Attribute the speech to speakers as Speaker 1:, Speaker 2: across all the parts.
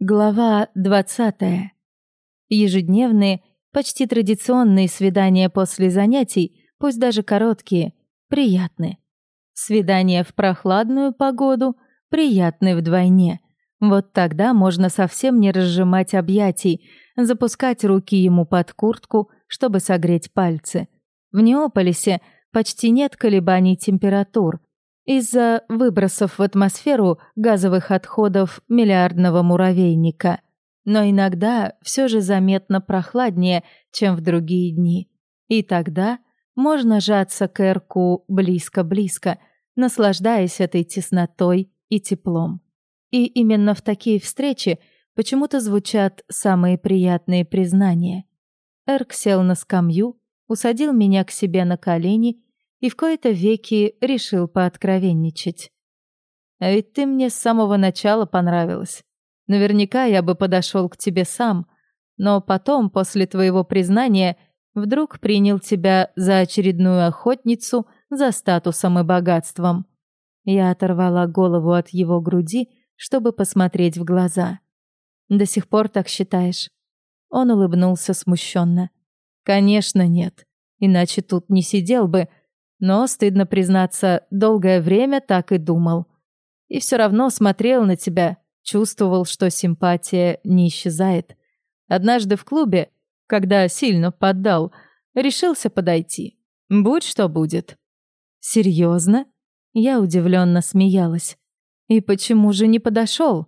Speaker 1: Глава 20. Ежедневные, почти традиционные свидания после занятий, пусть даже короткие, приятны. Свидания в прохладную погоду приятны вдвойне. Вот тогда можно совсем не разжимать объятий, запускать руки ему под куртку, чтобы согреть пальцы. В Неополисе почти нет колебаний температур, из-за выбросов в атмосферу газовых отходов миллиардного муравейника. Но иногда все же заметно прохладнее, чем в другие дни. И тогда можно жаться к Эрку близко-близко, наслаждаясь этой теснотой и теплом. И именно в такие встречи почему-то звучат самые приятные признания. Эрк сел на скамью, усадил меня к себе на колени и в кои-то веки решил пооткровенничать. «А ведь ты мне с самого начала понравилась. Наверняка я бы подошел к тебе сам, но потом, после твоего признания, вдруг принял тебя за очередную охотницу за статусом и богатством». Я оторвала голову от его груди, чтобы посмотреть в глаза. «До сих пор так считаешь?» Он улыбнулся смущенно. «Конечно нет. Иначе тут не сидел бы, но, стыдно признаться, долгое время так и думал. И все равно смотрел на тебя, чувствовал, что симпатия не исчезает. Однажды в клубе, когда сильно поддал, решился подойти. Будь что будет. Серьезно? Я удивленно смеялась. И почему же не подошел?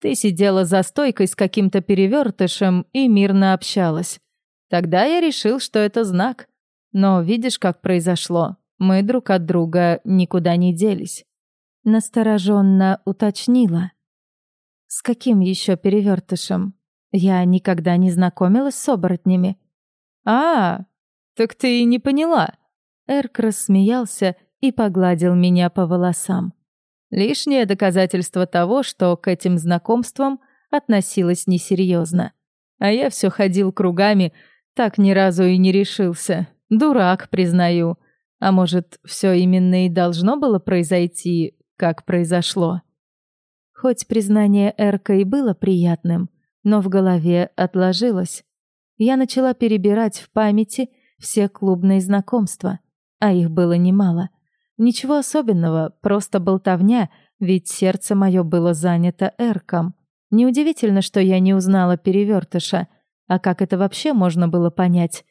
Speaker 1: Ты сидела за стойкой с каким-то перевертышем и мирно общалась. Тогда я решил, что это знак. Но видишь, как произошло. Мы друг от друга никуда не делись. Настороженно уточнила. С каким еще перевертышем? Я никогда не знакомилась с оборотнями. А, так ты и не поняла. Эрк рассмеялся и погладил меня по волосам. Лишнее доказательство того, что к этим знакомствам относилась несерьезно. А я все ходил кругами, так ни разу и не решился. Дурак, признаю. А может, все именно и должно было произойти, как произошло? Хоть признание Эрка и было приятным, но в голове отложилось. Я начала перебирать в памяти все клубные знакомства, а их было немало. Ничего особенного, просто болтовня, ведь сердце мое было занято Эрком. Неудивительно, что я не узнала перевертыша. А как это вообще можно было понять?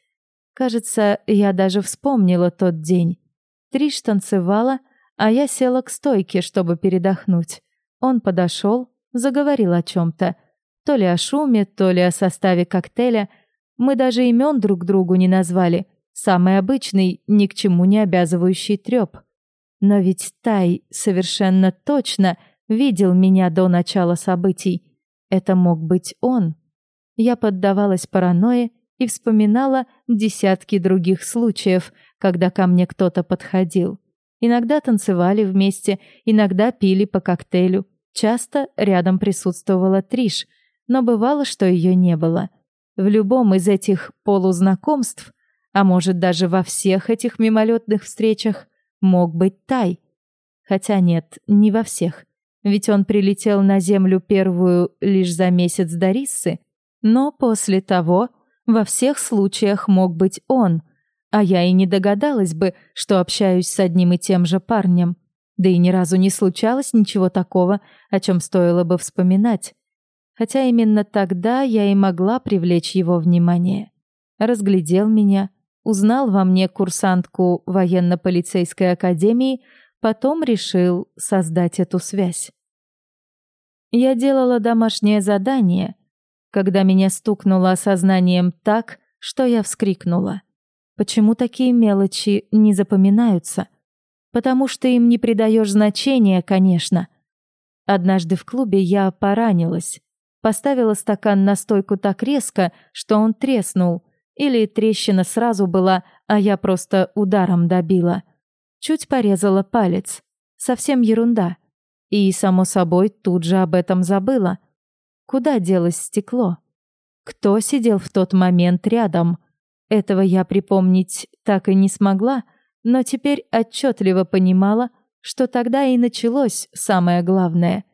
Speaker 1: Кажется, я даже вспомнила тот день. Триш танцевала, а я села к стойке, чтобы передохнуть. Он подошел, заговорил о чем-то. То ли о шуме, то ли о составе коктейля. Мы даже имен друг другу не назвали. Самый обычный, ни к чему не обязывающий треп. Но ведь Тай совершенно точно видел меня до начала событий. Это мог быть он. Я поддавалась паранойе и вспоминала десятки других случаев, когда ко мне кто-то подходил. Иногда танцевали вместе, иногда пили по коктейлю. Часто рядом присутствовала Триш, но бывало, что ее не было. В любом из этих полузнакомств, а может даже во всех этих мимолетных встречах, мог быть Тай. Хотя нет, не во всех. Ведь он прилетел на Землю первую лишь за месяц до Риссы, но после того во всех случаях мог быть он, а я и не догадалась бы, что общаюсь с одним и тем же парнем. Да и ни разу не случалось ничего такого, о чем стоило бы вспоминать. Хотя именно тогда я и могла привлечь его внимание. Разглядел меня, узнал во мне курсантку военно-полицейской академии, потом решил создать эту связь. Я делала домашнее задание — когда меня стукнуло осознанием так, что я вскрикнула. Почему такие мелочи не запоминаются? Потому что им не придаешь значения, конечно. Однажды в клубе я поранилась. Поставила стакан на стойку так резко, что он треснул. Или трещина сразу была, а я просто ударом добила. Чуть порезала палец. Совсем ерунда. И, само собой, тут же об этом забыла. Куда делось стекло? Кто сидел в тот момент рядом? Этого я припомнить так и не смогла, но теперь отчетливо понимала, что тогда и началось самое главное.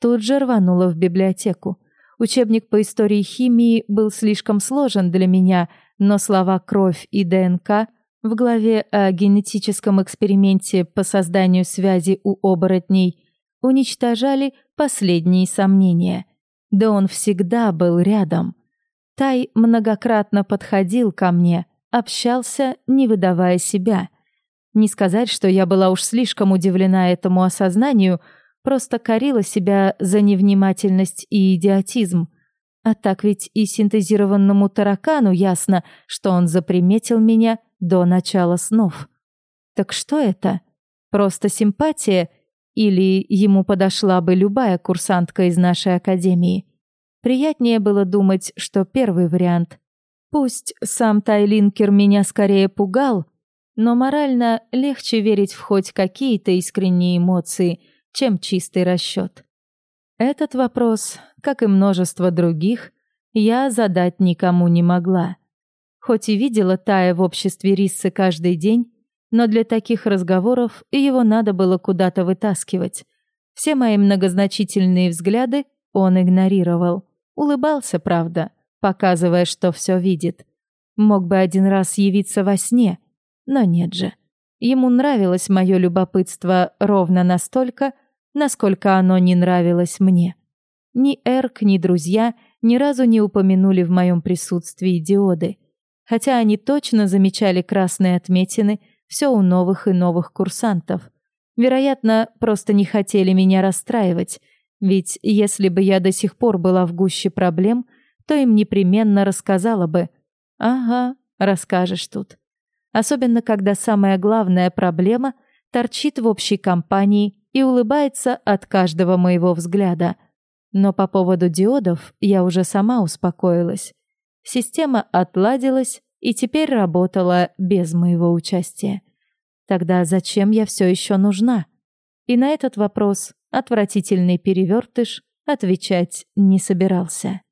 Speaker 1: тут же рванула в библиотеку. Учебник по истории химии был слишком сложен для меня, но слова «кровь» и «ДНК» в главе о генетическом эксперименте по созданию связи у оборотней уничтожали последние сомнения. Да он всегда был рядом. Тай многократно подходил ко мне, общался, не выдавая себя. Не сказать, что я была уж слишком удивлена этому осознанию, просто корила себя за невнимательность и идиотизм. А так ведь и синтезированному таракану ясно, что он заприметил меня до начала снов. Так что это? Просто симпатия или ему подошла бы любая курсантка из нашей академии? Приятнее было думать, что первый вариант. Пусть сам Тайлинкер меня скорее пугал, но морально легче верить в хоть какие-то искренние эмоции, чем чистый расчет. Этот вопрос, как и множество других, я задать никому не могла. Хоть и видела Тая в обществе Риссы каждый день, но для таких разговоров его надо было куда-то вытаскивать. Все мои многозначительные взгляды он игнорировал. Улыбался, правда, показывая, что все видит. Мог бы один раз явиться во сне, но нет же. Ему нравилось мое любопытство ровно настолько, насколько оно не нравилось мне. Ни Эрк, ни друзья ни разу не упомянули в моем присутствии диоды хотя они точно замечали красные отметины все у новых и новых курсантов. Вероятно, просто не хотели меня расстраивать, ведь если бы я до сих пор была в гуще проблем, то им непременно рассказала бы. Ага, расскажешь тут. Особенно, когда самая главная проблема торчит в общей компании и улыбается от каждого моего взгляда. Но по поводу диодов я уже сама успокоилась. Система отладилась и теперь работала без моего участия. Тогда зачем я все еще нужна? И на этот вопрос отвратительный перевертыш отвечать не собирался.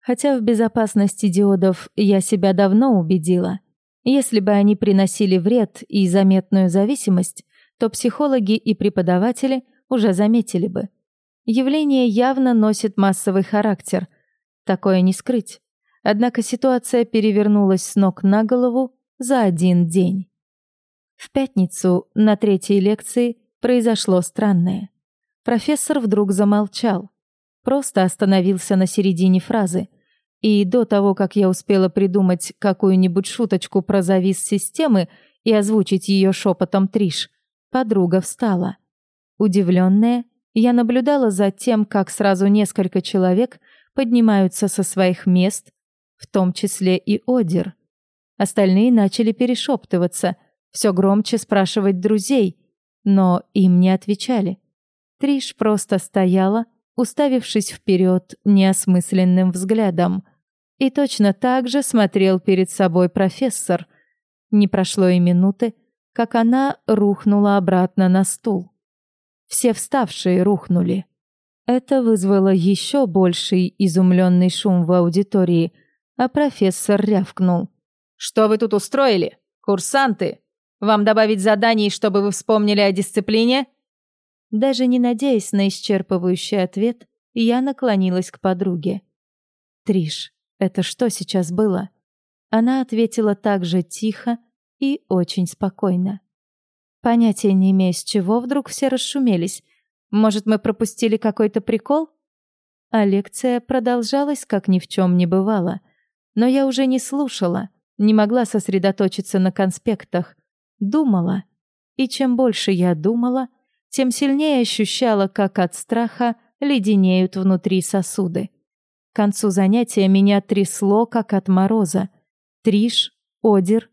Speaker 1: Хотя в безопасности диодов я себя давно убедила. Если бы они приносили вред и заметную зависимость, то психологи и преподаватели уже заметили бы. Явление явно носит массовый характер. Такое не скрыть. Однако ситуация перевернулась с ног на голову за один день. В пятницу на третьей лекции произошло странное. Профессор вдруг замолчал, просто остановился на середине фразы, и до того, как я успела придумать какую-нибудь шуточку про завис системы и озвучить ее шепотом Триш, подруга встала. Удивленная, я наблюдала за тем, как сразу несколько человек поднимаются со своих мест в том числе и Одер. Остальные начали перешептываться, все громче спрашивать друзей, но им не отвечали. Триш просто стояла, уставившись вперед неосмысленным взглядом. И точно так же смотрел перед собой профессор. Не прошло и минуты, как она рухнула обратно на стул. Все вставшие рухнули. Это вызвало еще больший изумленный шум в аудитории, а профессор рявкнул. «Что вы тут устроили? Курсанты? Вам добавить заданий, чтобы вы вспомнили о дисциплине?» Даже не надеясь на исчерпывающий ответ, я наклонилась к подруге. «Триш, это что сейчас было?» Она ответила так же тихо и очень спокойно. Понятия не имея, с чего вдруг все расшумелись. Может, мы пропустили какой-то прикол? А лекция продолжалась, как ни в чем не бывало — но я уже не слушала, не могла сосредоточиться на конспектах. Думала. И чем больше я думала, тем сильнее ощущала, как от страха леденеют внутри сосуды. К концу занятия меня трясло, как от мороза. Триш, Одер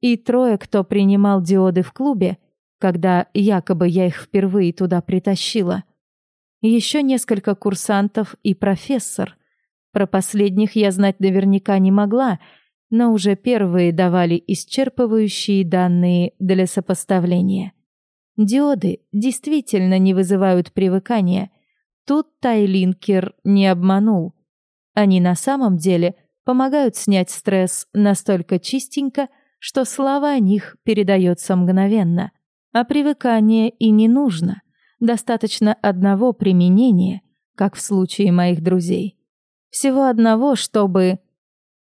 Speaker 1: и трое, кто принимал диоды в клубе, когда якобы я их впервые туда притащила. Еще несколько курсантов и профессор — про последних я знать наверняка не могла, но уже первые давали исчерпывающие данные для сопоставления. Диоды действительно не вызывают привыкания. Тут Тайлинкер не обманул. Они на самом деле помогают снять стресс настолько чистенько, что слава о них передается мгновенно. А привыкание и не нужно. Достаточно одного применения, как в случае моих друзей. Всего одного, чтобы...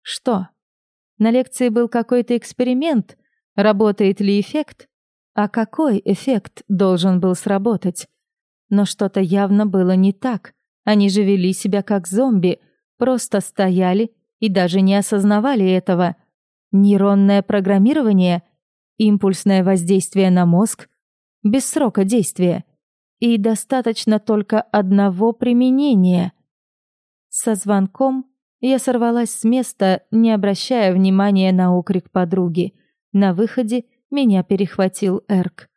Speaker 1: Что? На лекции был какой-то эксперимент, работает ли эффект? А какой эффект должен был сработать? Но что-то явно было не так. Они же вели себя как зомби, просто стояли и даже не осознавали этого. Нейронное программирование, импульсное воздействие на мозг, без срока действия. И достаточно только одного применения. Со звонком я сорвалась с места, не обращая внимания на окрик подруги. На выходе меня перехватил Эрк.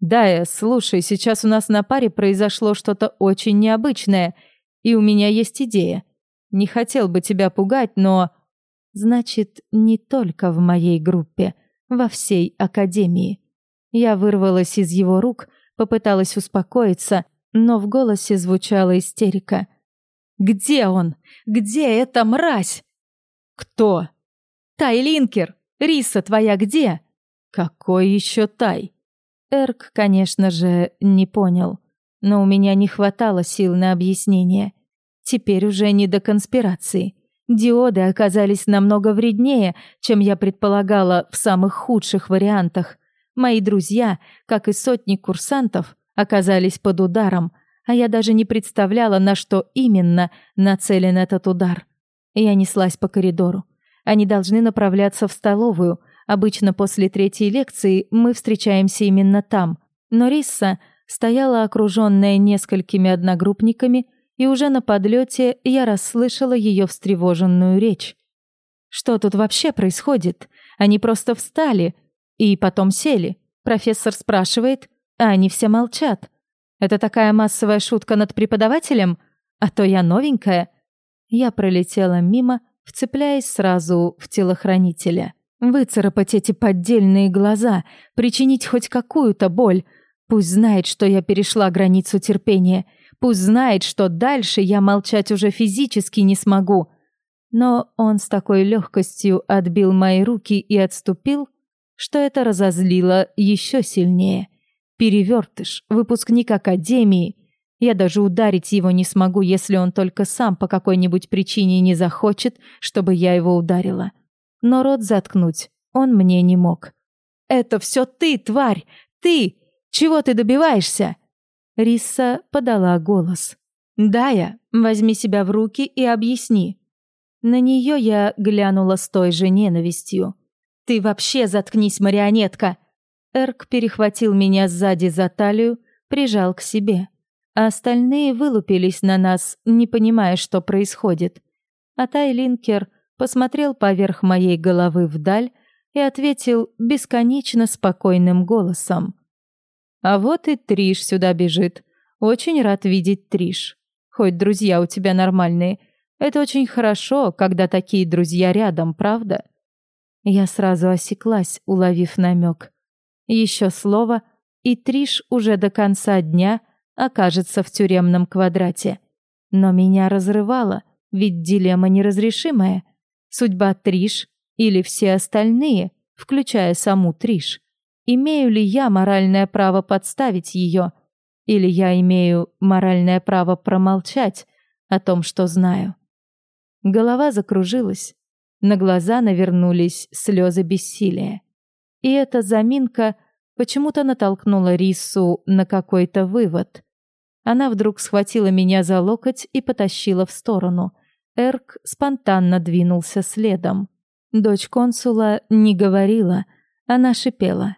Speaker 1: «Дая, слушай, сейчас у нас на паре произошло что-то очень необычное, и у меня есть идея. Не хотел бы тебя пугать, но...» «Значит, не только в моей группе, во всей академии». Я вырвалась из его рук, попыталась успокоиться, но в голосе звучала истерика. «Где он? Где эта мразь?» «Кто?» «Тайлинкер! Риса твоя где?» «Какой еще Тай?» Эрк, конечно же, не понял, но у меня не хватало сил на объяснение. Теперь уже не до конспирации. Диоды оказались намного вреднее, чем я предполагала в самых худших вариантах. Мои друзья, как и сотни курсантов, оказались под ударом, а я даже не представляла, на что именно нацелен этот удар. Я неслась по коридору. Они должны направляться в столовую — Обычно после третьей лекции мы встречаемся именно там. Но Рисса стояла окруженная несколькими одногруппниками, и уже на подлете я расслышала ее встревоженную речь. Что тут вообще происходит? Они просто встали и потом сели. Профессор спрашивает, а они все молчат. Это такая массовая шутка над преподавателем? А то я новенькая. Я пролетела мимо, вцепляясь сразу в телохранителя. Выцарапать эти поддельные глаза, причинить хоть какую-то боль. Пусть знает, что я перешла границу терпения. Пусть знает, что дальше я молчать уже физически не смогу. Но он с такой легкостью отбил мои руки и отступил, что это разозлило еще сильнее. Перевертыш, выпускник академии. Я даже ударить его не смогу, если он только сам по какой-нибудь причине не захочет, чтобы я его ударила но рот заткнуть он мне не мог. «Это все ты, тварь! Ты! Чего ты добиваешься?» Риса подала голос. «Дая, возьми себя в руки и объясни». На нее я глянула с той же ненавистью. «Ты вообще заткнись, марионетка!» Эрк перехватил меня сзади за талию, прижал к себе. А остальные вылупились на нас, не понимая, что происходит. А Тайлинкер посмотрел поверх моей головы вдаль и ответил бесконечно спокойным голосом. «А вот и Триш сюда бежит. Очень рад видеть Триш. Хоть друзья у тебя нормальные. Это очень хорошо, когда такие друзья рядом, правда?» Я сразу осеклась, уловив намек. Еще слово, и Триш уже до конца дня окажется в тюремном квадрате. Но меня разрывало, ведь дилемма неразрешимая — Судьба Триш или все остальные, включая саму Триш? Имею ли я моральное право подставить ее? Или я имею моральное право промолчать о том, что знаю? Голова закружилась, на глаза навернулись слезы бессилия. И эта заминка почему-то натолкнула Рису на какой-то вывод. Она вдруг схватила меня за локоть и потащила в сторону — Эрк спонтанно двинулся следом. Дочь консула не говорила, она шипела.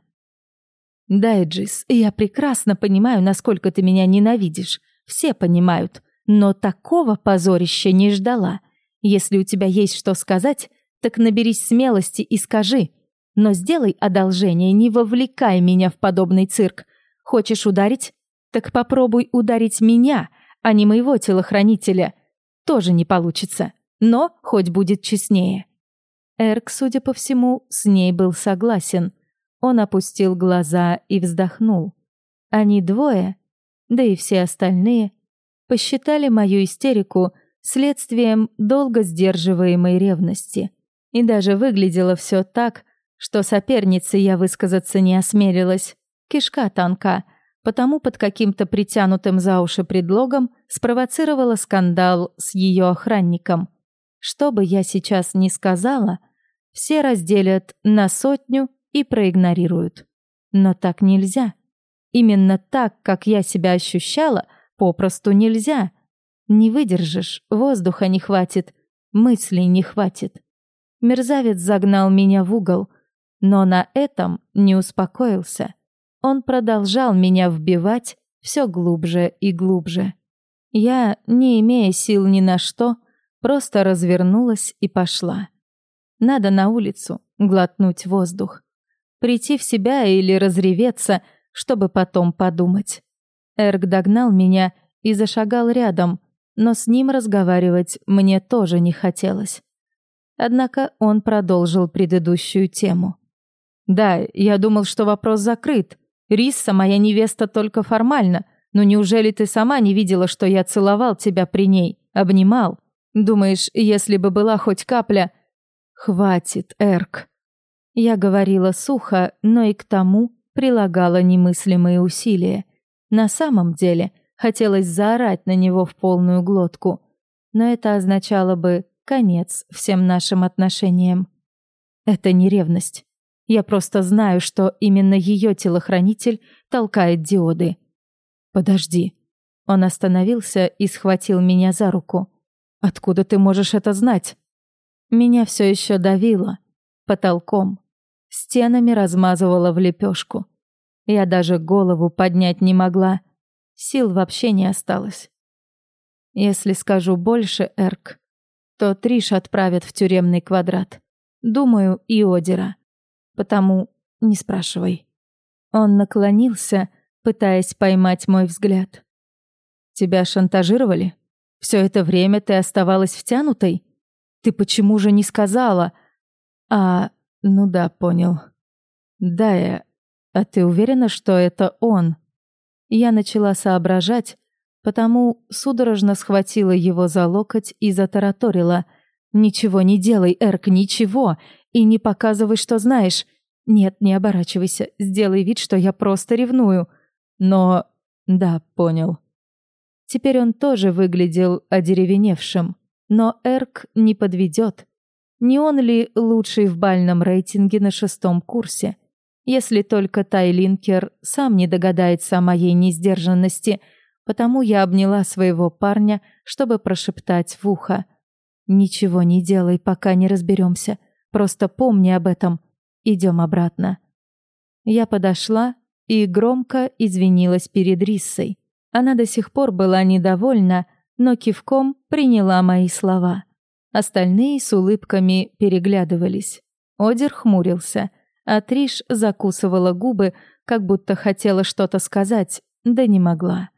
Speaker 1: «Дайджис, я прекрасно понимаю, насколько ты меня ненавидишь. Все понимают. Но такого позорища не ждала. Если у тебя есть что сказать, так наберись смелости и скажи. Но сделай одолжение, не вовлекай меня в подобный цирк. Хочешь ударить? Так попробуй ударить меня, а не моего телохранителя тоже не получится, но хоть будет честнее. Эрк, судя по всему, с ней был согласен. Он опустил глаза и вздохнул. Они двое, да и все остальные, посчитали мою истерику следствием долго сдерживаемой ревности. И даже выглядело все так, что сопернице я высказаться не осмелилась. Кишка тонка, потому под каким-то притянутым за уши предлогом спровоцировала скандал с ее охранником. Что бы я сейчас ни сказала, все разделят на сотню и проигнорируют. Но так нельзя. Именно так, как я себя ощущала, попросту нельзя. Не выдержишь, воздуха не хватит, мыслей не хватит. Мерзавец загнал меня в угол, но на этом не успокоился. Он продолжал меня вбивать все глубже и глубже. Я, не имея сил ни на что, просто развернулась и пошла. Надо на улицу, глотнуть воздух. Прийти в себя или разреветься, чтобы потом подумать. Эрк догнал меня и зашагал рядом, но с ним разговаривать мне тоже не хотелось. Однако он продолжил предыдущую тему. «Да, я думал, что вопрос закрыт. Рисса моя невеста только формально, но неужели ты сама не видела, что я целовал тебя при ней, обнимал? Думаешь, если бы была хоть капля...» «Хватит, Эрк». Я говорила сухо, но и к тому прилагала немыслимые усилия. На самом деле, хотелось заорать на него в полную глотку. Но это означало бы конец всем нашим отношениям. Это не ревность. Я просто знаю, что именно ее телохранитель толкает диоды. Подожди. Он остановился и схватил меня за руку. Откуда ты можешь это знать? Меня все еще давило. Потолком. Стенами размазывало в лепешку. Я даже голову поднять не могла. Сил вообще не осталось. Если скажу больше, Эрк, то Триш отправят в тюремный квадрат. Думаю, и Одера. Потому не спрашивай. Он наклонился, пытаясь поймать мой взгляд. Тебя шантажировали? Все это время ты оставалась втянутой? Ты почему же не сказала? А, ну да, понял. Да, я... А ты уверена, что это он? Я начала соображать, потому судорожно схватила его за локоть и затараторила. «Ничего не делай, Эрк, ничего! И не показывай, что знаешь. Нет, не оборачивайся, сделай вид, что я просто ревную. Но... Да, понял». Теперь он тоже выглядел одеревеневшим. Но Эрк не подведет. Не он ли лучший в бальном рейтинге на шестом курсе? Если только Тайлинкер сам не догадается о моей несдержанности, потому я обняла своего парня, чтобы прошептать в ухо. «Ничего не делай, пока не разберемся. Просто помни об этом. Идем обратно». Я подошла и громко извинилась перед Риссой. Она до сих пор была недовольна, но кивком приняла мои слова. Остальные с улыбками переглядывались. Одер хмурился, а Триш закусывала губы, как будто хотела что-то сказать, да не могла.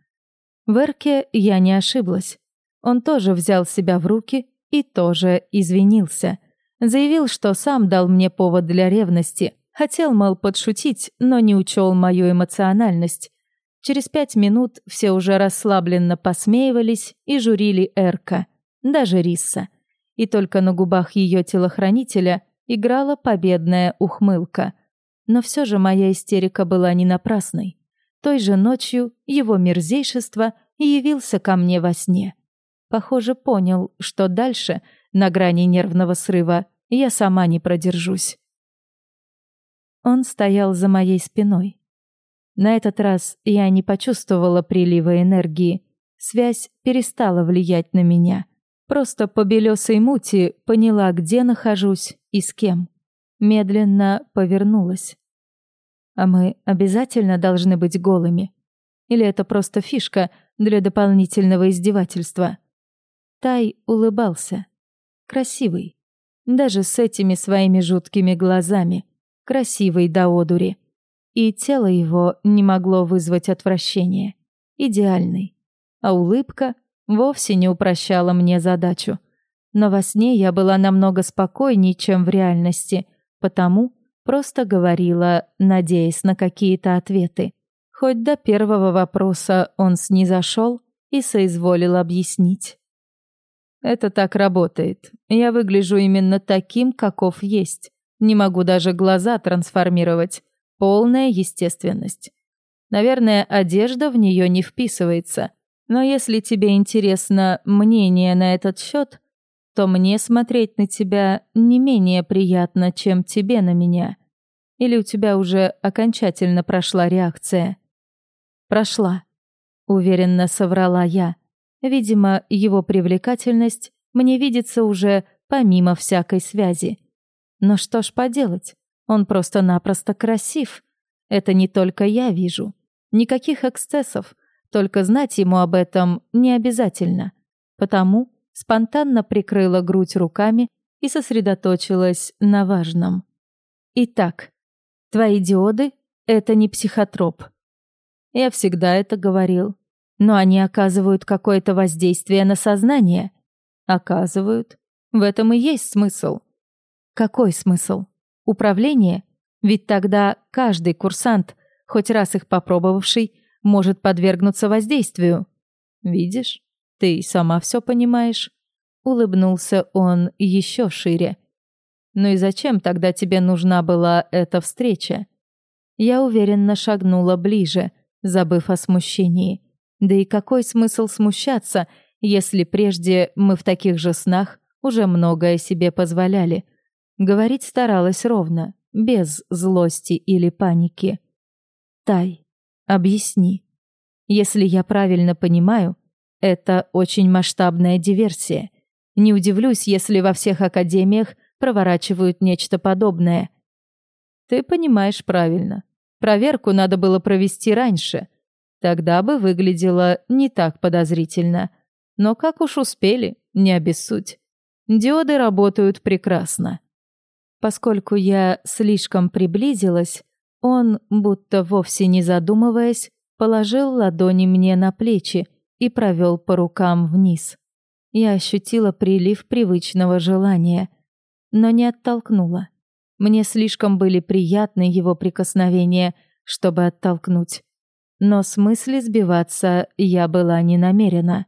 Speaker 1: В Эрке я не ошиблась. Он тоже взял себя в руки и тоже извинился. Заявил, что сам дал мне повод для ревности. Хотел, мол, подшутить, но не учел мою эмоциональность. Через пять минут все уже расслабленно посмеивались и журили Эрка, даже Рисса. И только на губах ее телохранителя играла победная ухмылка. Но все же моя истерика была не напрасной. Той же ночью его мерзейшество явился ко мне во сне. Похоже, понял, что дальше, на грани нервного срыва, я сама не продержусь. Он стоял за моей спиной. На этот раз я не почувствовала прилива энергии. Связь перестала влиять на меня. Просто по белесой мути поняла, где нахожусь и с кем. Медленно повернулась. А мы обязательно должны быть голыми? Или это просто фишка для дополнительного издевательства? Тай улыбался. Красивый. Даже с этими своими жуткими глазами. Красивый до одури. И тело его не могло вызвать отвращение. Идеальный. А улыбка вовсе не упрощала мне задачу. Но во сне я была намного спокойнее, чем в реальности, потому просто говорила, надеясь на какие-то ответы. Хоть до первого вопроса он снизошел и соизволил объяснить. «Это так работает. Я выгляжу именно таким, каков есть. Не могу даже глаза трансформировать. Полная естественность. Наверное, одежда в нее не вписывается. Но если тебе интересно мнение на этот счет, то мне смотреть на тебя не менее приятно, чем тебе на меня. Или у тебя уже окончательно прошла реакция? Прошла, уверенно соврала я. Видимо, его привлекательность мне видится уже помимо всякой связи. Но что ж поделать? Он просто-напросто красив. Это не только я вижу. Никаких эксцессов, только знать ему об этом не обязательно. Потому спонтанно прикрыла грудь руками и сосредоточилась на важном. Итак, твои диоды — это не психотроп. Я всегда это говорил. Но они оказывают какое-то воздействие на сознание. Оказывают. В этом и есть смысл. Какой смысл? Управление? Ведь тогда каждый курсант, хоть раз их попробовавший, может подвергнуться воздействию. Видишь? Ты сама все понимаешь. Улыбнулся он еще шире. Ну и зачем тогда тебе нужна была эта встреча? Я уверенно шагнула ближе, забыв о смущении. Да и какой смысл смущаться, если прежде мы в таких же снах уже многое себе позволяли? Говорить старалась ровно, без злости или паники. Тай, объясни. Если я правильно понимаю, это очень масштабная диверсия. Не удивлюсь, если во всех академиях проворачивают нечто подобное. Ты понимаешь правильно. Проверку надо было провести раньше. Тогда бы выглядело не так подозрительно. Но как уж успели, не обессудь. Диоды работают прекрасно. Поскольку я слишком приблизилась, он, будто вовсе не задумываясь, положил ладони мне на плечи и провел по рукам вниз. Я ощутила прилив привычного желания, но не оттолкнула. Мне слишком были приятны его прикосновения, чтобы оттолкнуть. Но с мысли сбиваться я была не намерена.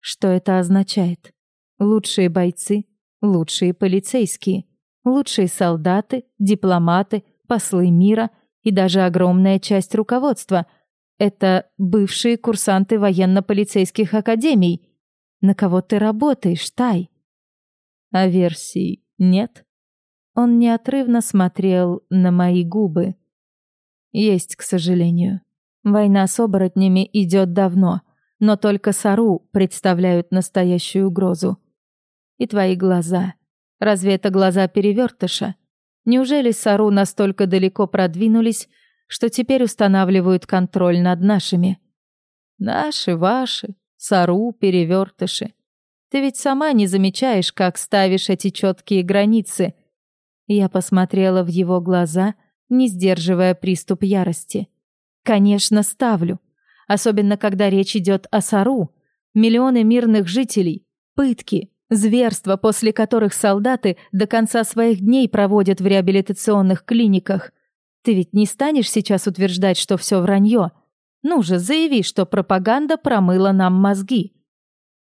Speaker 1: Что это означает? Лучшие бойцы, лучшие полицейские, лучшие солдаты, дипломаты, послы мира и даже огромная часть руководства — это бывшие курсанты военно-полицейских академий. На кого ты работаешь, Тай? А версий нет? Он неотрывно смотрел на мои губы. Есть, к сожалению. Война с оборотнями идет давно, но только Сару представляют настоящую угрозу. И твои глаза. Разве это глаза перевертыша? Неужели Сару настолько далеко продвинулись, что теперь устанавливают контроль над нашими? Наши, ваши, Сару, перевертыши. Ты ведь сама не замечаешь, как ставишь эти четкие границы. Я посмотрела в его глаза, не сдерживая приступ ярости. Конечно, ставлю. Особенно, когда речь идет о Сару. Миллионы мирных жителей, пытки, Зверства, после которых солдаты до конца своих дней проводят в реабилитационных клиниках. Ты ведь не станешь сейчас утверждать, что все вранье? Ну же, заяви, что пропаганда промыла нам мозги.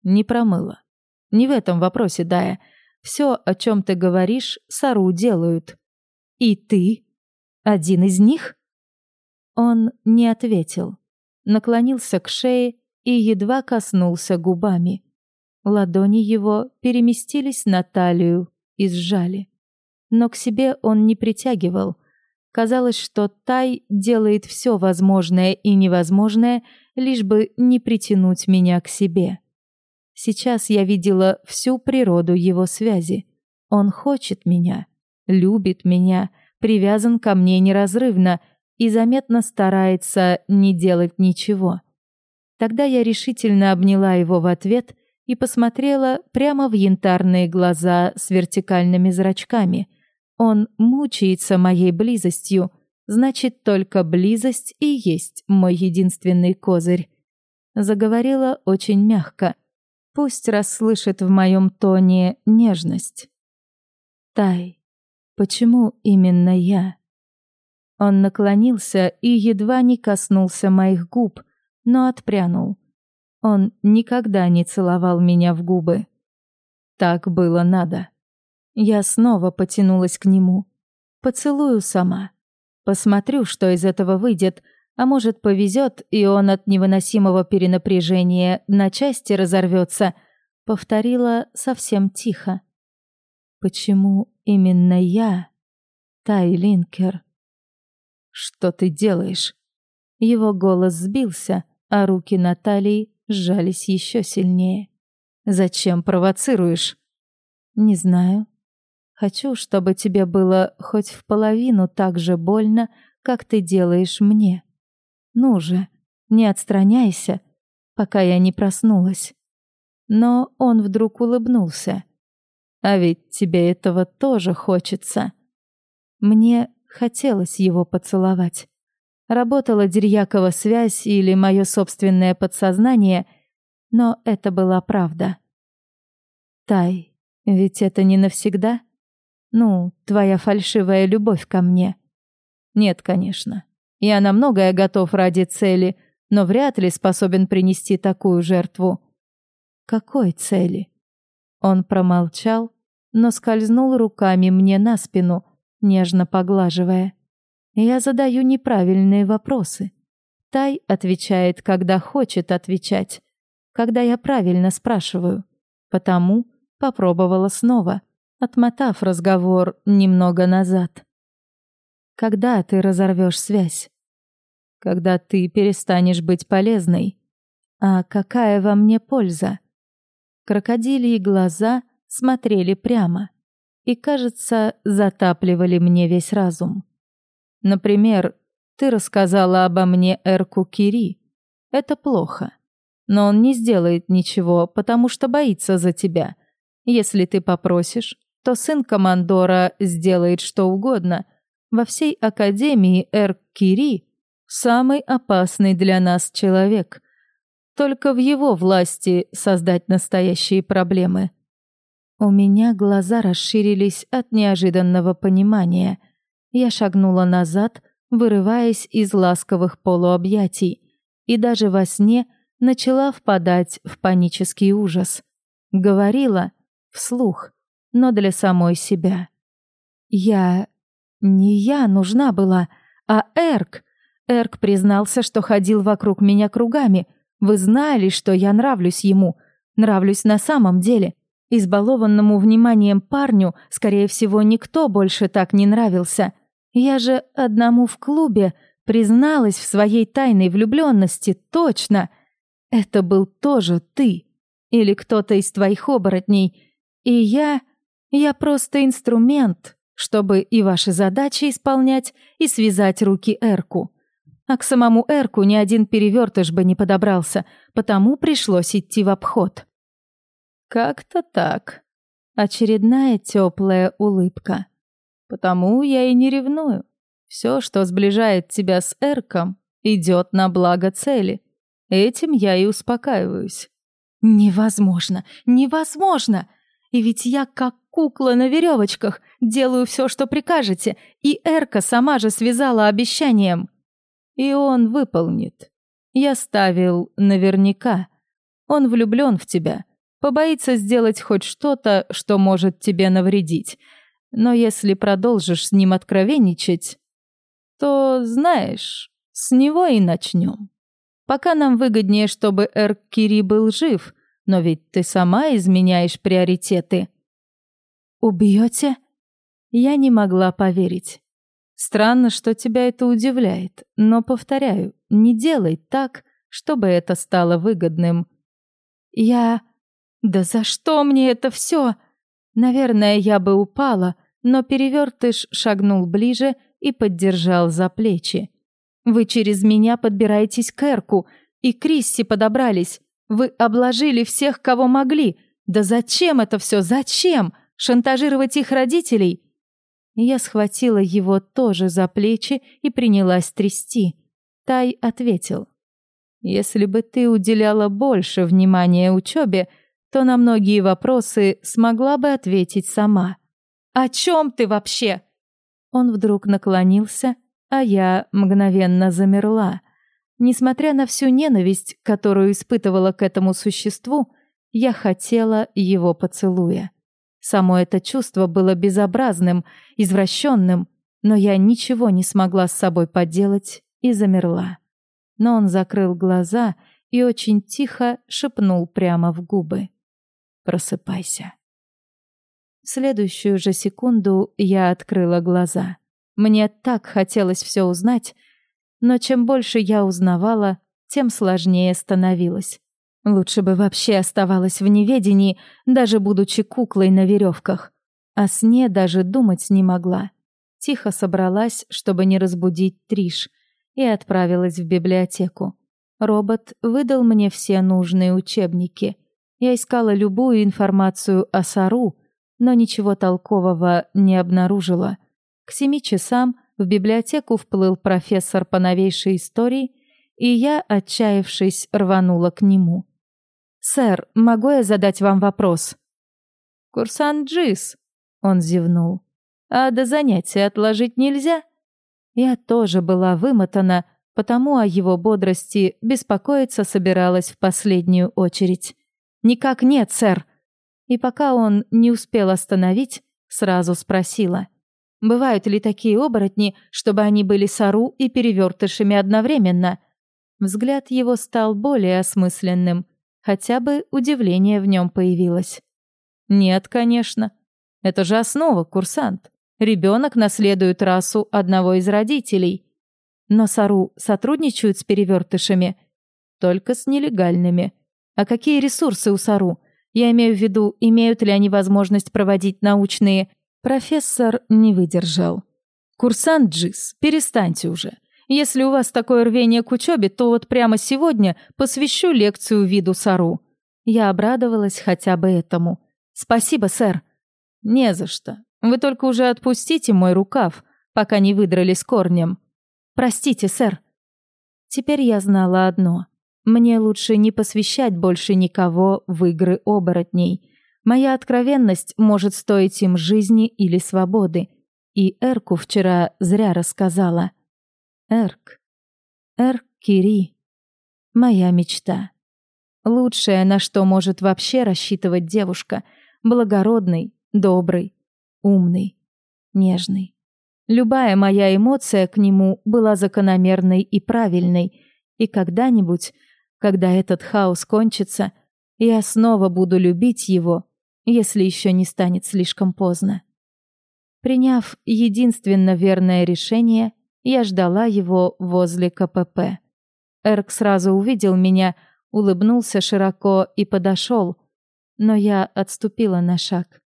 Speaker 1: Не промыла. Не в этом вопросе, Дая. Все, о чем ты говоришь, Сару делают. И ты? Один из них? Он не ответил. Наклонился к шее и едва коснулся губами. Ладони его переместились на талию и сжали. Но к себе он не притягивал. Казалось, что Тай делает все возможное и невозможное, лишь бы не притянуть меня к себе. Сейчас я видела всю природу его связи. Он хочет меня, любит меня, привязан ко мне неразрывно и заметно старается не делать ничего. Тогда я решительно обняла его в ответ и посмотрела прямо в янтарные глаза с вертикальными зрачками. Он мучается моей близостью, значит, только близость и есть мой единственный козырь. Заговорила очень мягко. Пусть расслышит в моем тоне нежность. Тай, почему именно я? Он наклонился и едва не коснулся моих губ, но отпрянул. Он никогда не целовал меня в губы. Так было надо. Я снова потянулась к нему. Поцелую сама. Посмотрю, что из этого выйдет, А может, повезет, и он от невыносимого перенапряжения на части разорвется, повторила совсем тихо. Почему именно я, Тай Линкер? Что ты делаешь? Его голос сбился, а руки Натальи сжались еще сильнее. Зачем провоцируешь? Не знаю. Хочу, чтобы тебе было хоть в половину так же больно, как ты делаешь мне. Ну же, не отстраняйся, пока я не проснулась. Но он вдруг улыбнулся. А ведь тебе этого тоже хочется. Мне хотелось его поцеловать. Работала Дерьякова связь или мое собственное подсознание, но это была правда. Тай, ведь это не навсегда? Ну, твоя фальшивая любовь ко мне. Нет, конечно. Я на многое готов ради цели, но вряд ли способен принести такую жертву. Какой цели? Он промолчал, но скользнул руками мне на спину, нежно поглаживая. Я задаю неправильные вопросы. Тай отвечает, когда хочет отвечать, когда я правильно спрашиваю. Потому попробовала снова, отмотав разговор немного назад. Когда ты разорвешь связь? Когда ты перестанешь быть полезной. А какая во мне польза? Крокодилии глаза смотрели прямо и, кажется, затапливали мне весь разум. Например, ты рассказала обо мне Эрку Кири. Это плохо. Но он не сделает ничего, потому что боится за тебя. Если ты попросишь, то сын командора сделает что угодно, во всей Академии Эр-Кири самый опасный для нас человек. Только в его власти создать настоящие проблемы. У меня глаза расширились от неожиданного понимания. Я шагнула назад, вырываясь из ласковых полуобъятий, и даже во сне начала впадать в панический ужас. Говорила вслух, но для самой себя. Я не я нужна была, а Эрк. Эрк признался, что ходил вокруг меня кругами. Вы знали, что я нравлюсь ему. Нравлюсь на самом деле. Избалованному вниманием парню, скорее всего, никто больше так не нравился. Я же одному в клубе призналась в своей тайной влюбленности, точно. Это был тоже ты. Или кто-то из твоих оборотней. И я... Я просто инструмент, чтобы и ваши задачи исполнять, и связать руки Эрку. А к самому Эрку ни один перевертыш бы не подобрался, потому пришлось идти в обход. Как-то так. Очередная теплая улыбка. Потому я и не ревную. Все, что сближает тебя с Эрком, идет на благо цели. Этим я и успокаиваюсь. Невозможно, невозможно! И ведь я как кукла на веревочках, делаю все, что прикажете, и Эрка сама же связала обещанием. И он выполнит. Я ставил наверняка. Он влюблен в тебя, побоится сделать хоть что-то, что может тебе навредить. Но если продолжишь с ним откровенничать, то, знаешь, с него и начнем. Пока нам выгоднее, чтобы Эрк Кири был жив, но ведь ты сама изменяешь приоритеты. «Убьете?» Я не могла поверить. Странно, что тебя это удивляет, но, повторяю, не делай так, чтобы это стало выгодным. Я... Да за что мне это все? Наверное, я бы упала, но перевертыш шагнул ближе и поддержал за плечи. Вы через меня подбираетесь к Эрку, и Крисси подобрались. Вы обложили всех, кого могли. Да зачем это все? Зачем? Шантажировать их родителей? Я схватила его тоже за плечи и принялась трясти. Тай ответил. «Если бы ты уделяла больше внимания учебе, то на многие вопросы смогла бы ответить сама». «О чем ты вообще?» Он вдруг наклонился, а я мгновенно замерла. Несмотря на всю ненависть, которую испытывала к этому существу, я хотела его поцелуя. Само это чувство было безобразным, извращенным, но я ничего не смогла с собой поделать и замерла. но он закрыл глаза и очень тихо шепнул прямо в губы. «Просыпайся». В следующую же секунду я открыла глаза. Мне так хотелось все узнать, но чем больше я узнавала, тем сложнее становилось. Лучше бы вообще оставалась в неведении, даже будучи куклой на веревках. О сне даже думать не могла. Тихо собралась, чтобы не разбудить Триш, и отправилась в библиотеку. Робот выдал мне все нужные учебники. Я искала любую информацию о Сару, но ничего толкового не обнаружила. К семи часам в библиотеку вплыл профессор по новейшей истории, и я, отчаявшись, рванула к нему. «Сэр, могу я задать вам вопрос?» «Курсант Джис», — он зевнул. «А до занятия отложить нельзя?» Я тоже была вымотана, потому о его бодрости беспокоиться собиралась в последнюю очередь. «Никак нет, сэр», и пока он не успел остановить, сразу спросила. «Бывают ли такие оборотни, чтобы они были сору и перевертышами одновременно?» Взгляд его стал более осмысленным, хотя бы удивление в нем появилось. «Нет, конечно. Это же основа, курсант. Ребенок наследует расу одного из родителей. Но Сару сотрудничают с перевертышами? Только с нелегальными. А какие ресурсы у Сару? Я имею в виду, имеют ли они возможность проводить научные... Профессор не выдержал. Курсант Джис, перестаньте уже. Если у вас такое рвение к учебе, то вот прямо сегодня посвящу лекцию виду Сару. Я обрадовалась хотя бы этому. Спасибо, сэр. Не за что. Вы только уже отпустите мой рукав, пока не выдрали с корнем. Простите, сэр. Теперь я знала одно. Мне лучше не посвящать больше никого в игры оборотней. Моя откровенность может стоить им жизни или свободы. И Эрку вчера зря рассказала. Эрк. Эрк Кири. Моя мечта. Лучшее, на что может вообще рассчитывать девушка. Благородный, добрый, умный, нежный. Любая моя эмоция к нему была закономерной и правильной, и когда-нибудь когда этот хаос кончится, я снова буду любить его, если еще не станет слишком поздно. Приняв единственно верное решение, я ждала его возле КПП. Эрк сразу увидел меня, улыбнулся широко и подошел, но я отступила на шаг.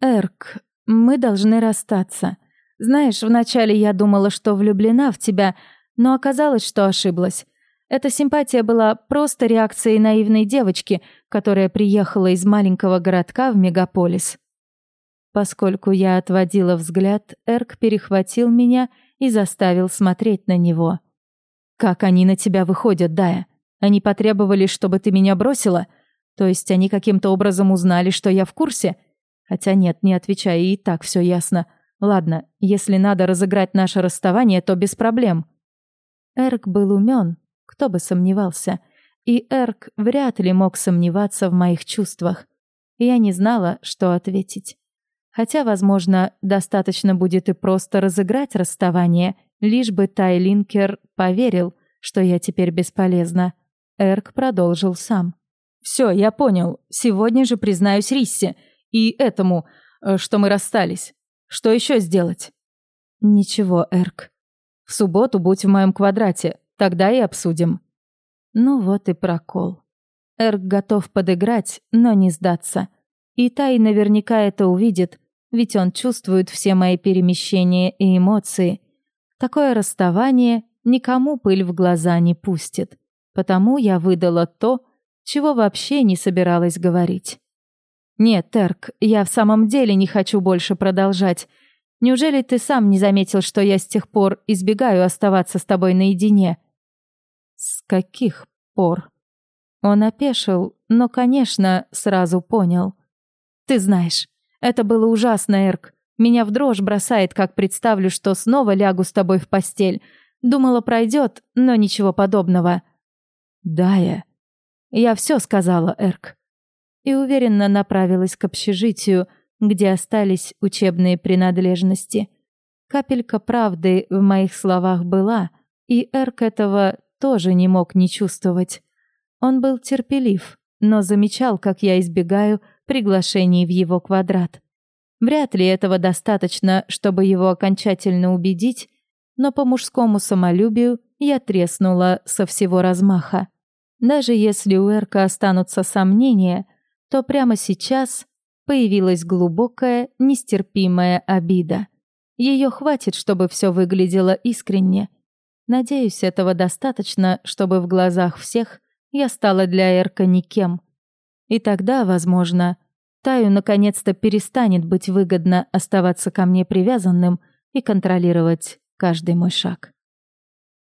Speaker 1: «Эрк, мы должны расстаться. Знаешь, вначале я думала, что влюблена в тебя, но оказалось, что ошиблась. Эта симпатия была просто реакцией наивной девочки, которая приехала из маленького городка в мегаполис. Поскольку я отводила взгляд, Эрк перехватил меня и заставил смотреть на него. «Как они на тебя выходят, Дая? Они потребовали, чтобы ты меня бросила? То есть они каким-то образом узнали, что я в курсе? Хотя нет, не отвечай, и так все ясно. Ладно, если надо разыграть наше расставание, то без проблем». Эрк был умен, кто бы сомневался. И Эрк вряд ли мог сомневаться в моих чувствах. Я не знала, что ответить. Хотя, возможно, достаточно будет и просто разыграть расставание, лишь бы Тайлинкер поверил, что я теперь бесполезна. Эрк продолжил сам. «Все, я понял. Сегодня же признаюсь Риссе. И этому, э, что мы расстались. Что еще сделать?» «Ничего, Эрк. В субботу будь в моем квадрате. Тогда и обсудим». Ну вот и прокол. Эрк готов подыграть, но не сдаться. И Тай наверняка это увидит, ведь он чувствует все мои перемещения и эмоции. Такое расставание никому пыль в глаза не пустит. Потому я выдала то, чего вообще не собиралась говорить. «Нет, Эрк, я в самом деле не хочу больше продолжать. Неужели ты сам не заметил, что я с тех пор избегаю оставаться с тобой наедине?» «С каких пор?» Он опешил, но, конечно, сразу понял. «Ты знаешь, это было ужасно, Эрк. Меня в дрожь бросает, как представлю, что снова лягу с тобой в постель. Думала, пройдет, но ничего подобного». «Дая». «Я все сказала, Эрк». И уверенно направилась к общежитию, где остались учебные принадлежности. Капелька правды в моих словах была, и Эрк этого тоже не мог не чувствовать. Он был терпелив, но замечал, как я избегаю приглашений в его квадрат. Вряд ли этого достаточно, чтобы его окончательно убедить, но по мужскому самолюбию я треснула со всего размаха. Даже если у Эрка останутся сомнения, то прямо сейчас появилась глубокая, нестерпимая обида. Ее хватит, чтобы все выглядело искренне. Надеюсь, этого достаточно, чтобы в глазах всех я стала для Эрка никем. И тогда, возможно, Таю наконец-то перестанет быть выгодно оставаться ко мне привязанным и контролировать каждый мой шаг.